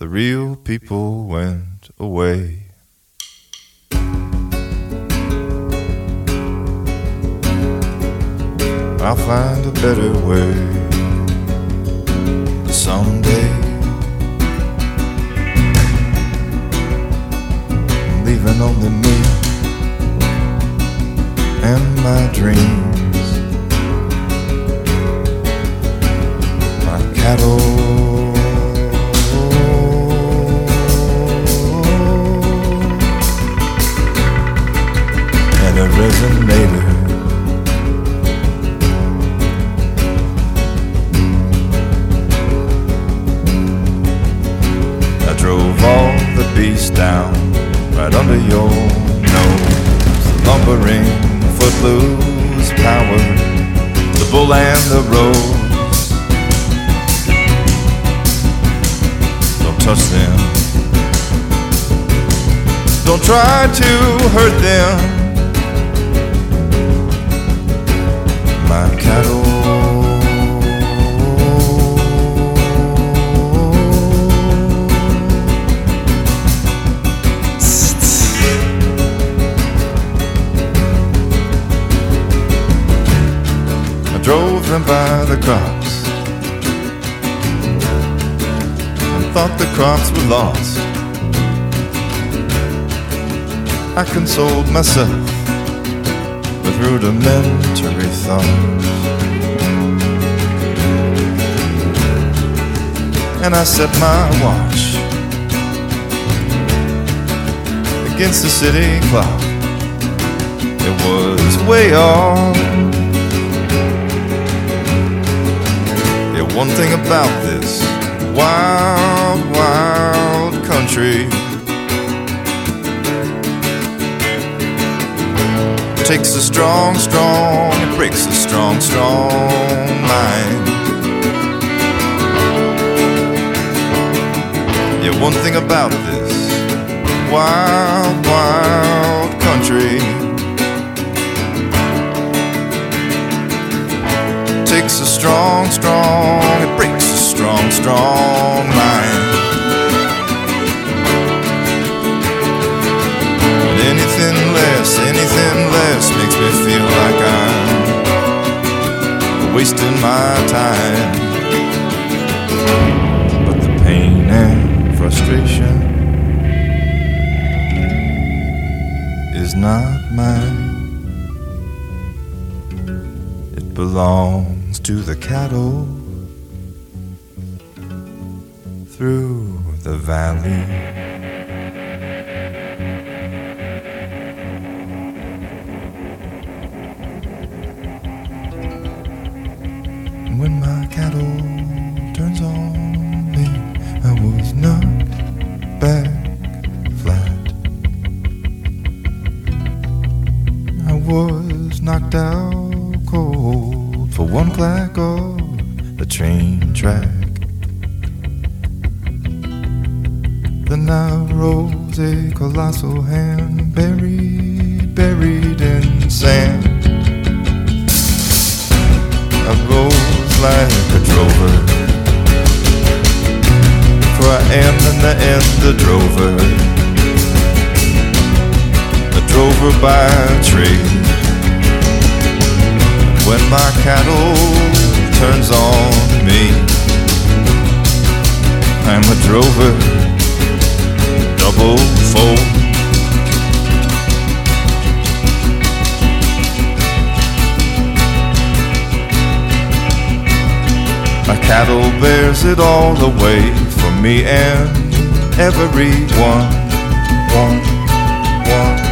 the real people went away. I'll find a better way someday. Leaving only me and my dreams, my cattle. All the beasts down right under your nose. The lumbering, footloose power, the bull and the rose. Don't touch them. Don't try to hurt them. My cattle. By the crops and thought the crops were lost. I consoled myself with rudimentary thoughts. And I set my watch against the city clock. It was way off. One thing about this wild, wild country takes a strong, strong, it breaks a strong, strong mind. Yeah, one thing about this wild, wild country takes a strong, strong, strong, mind. And anything less, anything less makes me feel like I'm wasting my time. But the pain and frustration is not mine. It belongs to the cattle through the valley. When my cattle turns on me, I was knocked back flat. I was knocked out cold for one clack of the train track. Then I rose a colossal hand buried, buried in sand. I rose like a drover, for I am in the end a drover, a drover by trade. When my cattle turns on me, I'm a drover, My cattle bears it all away for me and everyone. One, one, one,